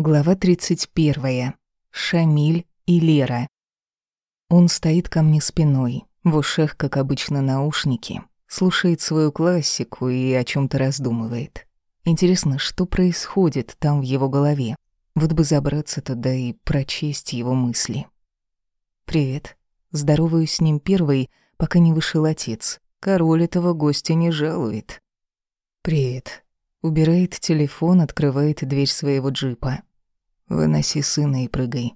Глава 31. Шамиль и Лера. Он стоит ко мне спиной, в ушах, как обычно, наушники, слушает свою классику и о чем то раздумывает. Интересно, что происходит там в его голове? Вот бы забраться туда и прочесть его мысли. «Привет». Здороваюсь с ним первой, пока не вышел отец. Король этого гостя не жалует. «Привет». Убирает телефон, открывает дверь своего джипа. Выноси сына и прыгай.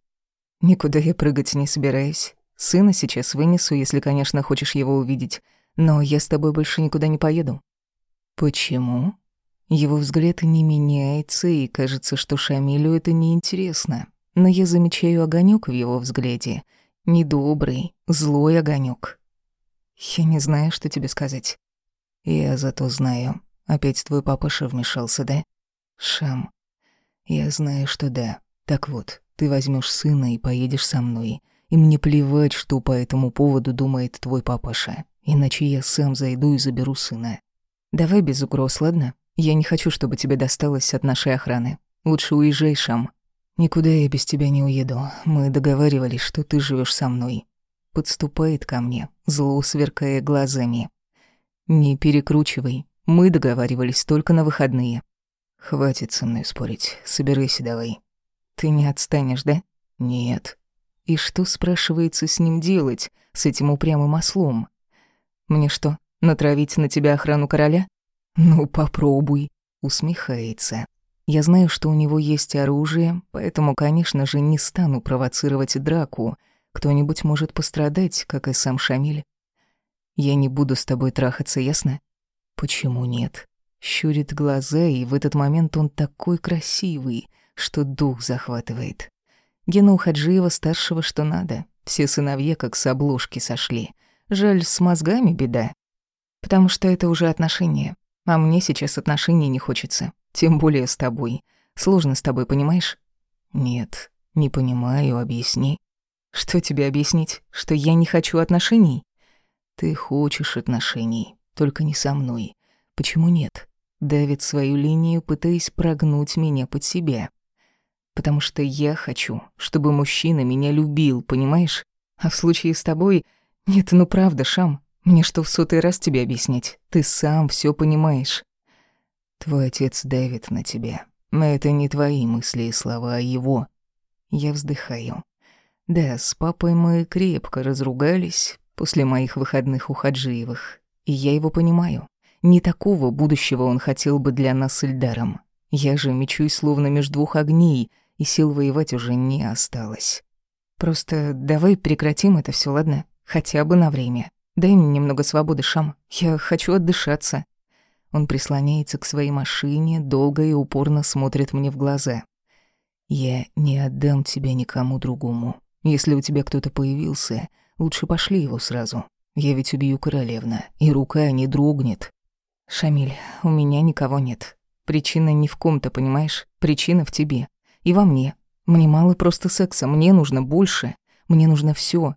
Никуда я прыгать не собираюсь. Сына сейчас вынесу, если, конечно, хочешь его увидеть. Но я с тобой больше никуда не поеду. Почему? Его взгляд не меняется, и кажется, что Шамилю это неинтересно. Но я замечаю огонек в его взгляде. Недобрый, злой огонек. Я не знаю, что тебе сказать. Я зато знаю. Опять твой папаша вмешался, да? Шам, я знаю, что да. Так вот, ты возьмешь сына и поедешь со мной. И мне плевать, что по этому поводу думает твой папаша. Иначе я сам зайду и заберу сына. Давай без угроз, ладно? Я не хочу, чтобы тебе досталось от нашей охраны. Лучше уезжай, Шам. Никуда я без тебя не уеду. Мы договаривались, что ты живешь со мной. Подступает ко мне, зло сверкая глазами. Не перекручивай. Мы договаривались только на выходные. Хватит со мной спорить. Собирайся давай. Ты не отстанешь, да? Нет. И что, спрашивается, с ним делать, с этим упрямым ослом? Мне что, натравить на тебя охрану короля? Ну, попробуй. Усмехается. Я знаю, что у него есть оружие, поэтому, конечно же, не стану провоцировать драку. Кто-нибудь может пострадать, как и сам Шамиль. Я не буду с тобой трахаться, ясно? Почему нет? Щурит глаза, и в этот момент он такой красивый, что дух захватывает. Гена у Хаджиева-старшего что надо. Все сыновья как с обложки сошли. Жаль, с мозгами беда. Потому что это уже отношения. А мне сейчас отношений не хочется. Тем более с тобой. Сложно с тобой, понимаешь? Нет, не понимаю, объясни. Что тебе объяснить? Что я не хочу отношений? Ты хочешь отношений, только не со мной. Почему нет? давит свою линию, пытаясь прогнуть меня под себя. Потому что я хочу, чтобы мужчина меня любил, понимаешь? А в случае с тобой... Нет, ну правда, Шам, мне что в сотый раз тебе объяснять? Ты сам все понимаешь. Твой отец давит на тебя. Но это не твои мысли и слова, а его. Я вздыхаю. Да, с папой мы крепко разругались после моих выходных у Хаджиевых. И я его понимаю. Не такого будущего он хотел бы для нас с Эльдаром. Я же мечусь словно между двух огней, и сил воевать уже не осталось. Просто давай прекратим это все, ладно? Хотя бы на время. Дай мне немного свободы, Шам. Я хочу отдышаться. Он прислоняется к своей машине, долго и упорно смотрит мне в глаза. Я не отдам тебя никому другому. Если у тебя кто-то появился, лучше пошли его сразу. Я ведь убью королевна, и рука не дрогнет. «Шамиль, у меня никого нет. Причина не в ком-то, понимаешь? Причина в тебе. И во мне. Мне мало просто секса, мне нужно больше. Мне нужно все.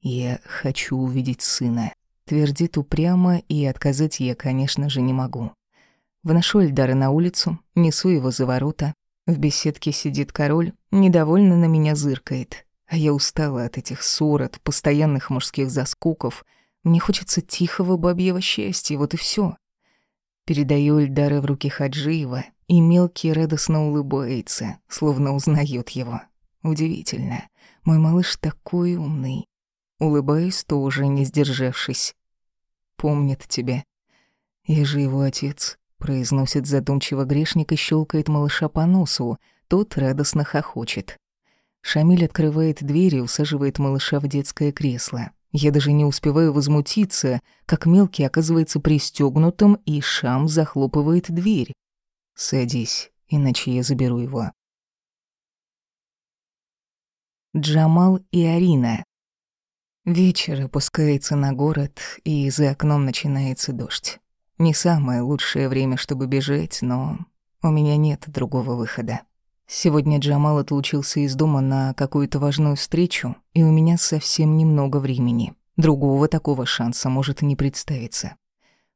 «Я хочу увидеть сына», — твердит упрямо, и отказать я, конечно же, не могу. Вношу Эльдара на улицу, несу его за ворота. В беседке сидит король, недовольно на меня зыркает. А я устала от этих ссор, от постоянных мужских заскоков. Мне хочется тихого бабьего счастья, вот и все. Передаю Эльдара в руки Хаджиева, и мелкий радостно улыбается, словно узнает его. Удивительно. Мой малыш такой умный. Улыбаюсь тоже, не сдержавшись. Помнит тебя. Я же его отец, произносит задумчиво грешник и щелкает малыша по носу. Тот радостно хохочет. Шамиль открывает дверь и усаживает малыша в детское кресло. Я даже не успеваю возмутиться, как мелкий оказывается пристегнутым, и Шам захлопывает дверь. «Садись, иначе я заберу его». Джамал и Арина. Вечер опускается на город, и за окном начинается дождь. Не самое лучшее время, чтобы бежать, но у меня нет другого выхода. Сегодня Джамал отлучился из дома на какую-то важную встречу, и у меня совсем немного времени. Другого такого шанса может не представиться.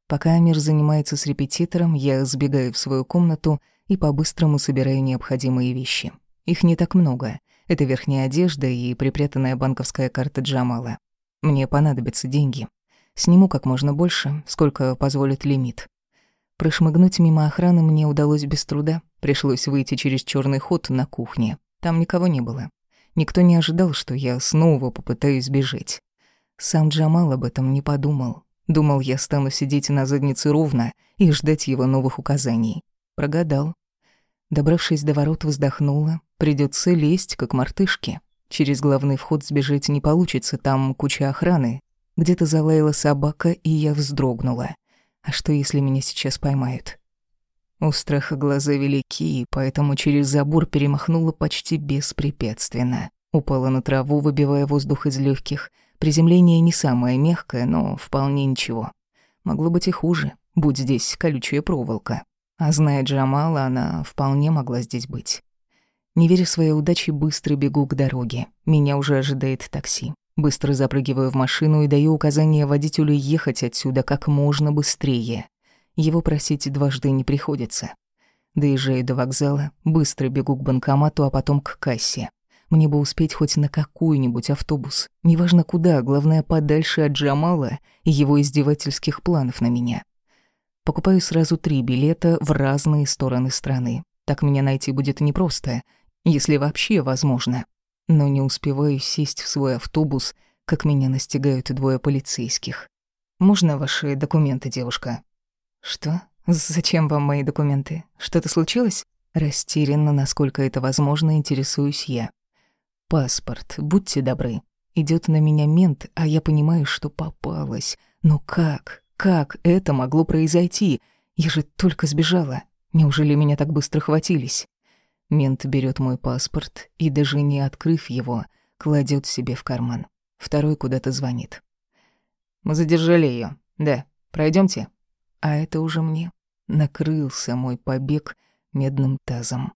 Пока Амир занимается с репетитором, я сбегаю в свою комнату и по-быстрому собираю необходимые вещи. Их не так много. Это верхняя одежда и припрятанная банковская карта Джамала. Мне понадобятся деньги. Сниму как можно больше, сколько позволит лимит. Прошмыгнуть мимо охраны мне удалось без труда. Пришлось выйти через черный ход на кухне. Там никого не было. Никто не ожидал, что я снова попытаюсь бежать. Сам Джамал об этом не подумал. Думал, я стану сидеть на заднице ровно и ждать его новых указаний. Прогадал. Добравшись до ворот, вздохнула. Придется лезть, как мартышки. Через главный вход сбежать не получится, там куча охраны. Где-то залаяла собака, и я вздрогнула. А что, если меня сейчас поймают? У страха глаза велики, поэтому через забор перемахнула почти беспрепятственно. Упала на траву, выбивая воздух из легких. Приземление не самое мягкое, но вполне ничего. Могло быть и хуже, будь здесь колючая проволока. А зная Джамала, она вполне могла здесь быть. Не веря своей удаче, быстро бегу к дороге. Меня уже ожидает такси. Быстро запрыгиваю в машину и даю указание водителю ехать отсюда как можно быстрее. Его просить дважды не приходится. Доезжаю до вокзала, быстро бегу к банкомату, а потом к кассе. Мне бы успеть хоть на какой-нибудь автобус. Неважно куда, главное подальше от Джамала и его издевательских планов на меня. Покупаю сразу три билета в разные стороны страны. Так меня найти будет непросто, если вообще возможно. Но не успеваю сесть в свой автобус, как меня настигают двое полицейских. «Можно ваши документы, девушка?» «Что? Зачем вам мои документы? Что-то случилось?» Растерянно, насколько это возможно, интересуюсь я. «Паспорт, будьте добры». Идет на меня мент, а я понимаю, что попалась. Но как? Как это могло произойти? Я же только сбежала. Неужели меня так быстро хватились? Мент берет мой паспорт и, даже не открыв его, кладет себе в карман. Второй куда-то звонит. «Мы задержали ее. Да, пройдемте. А это уже мне. Накрылся мой побег медным тазом.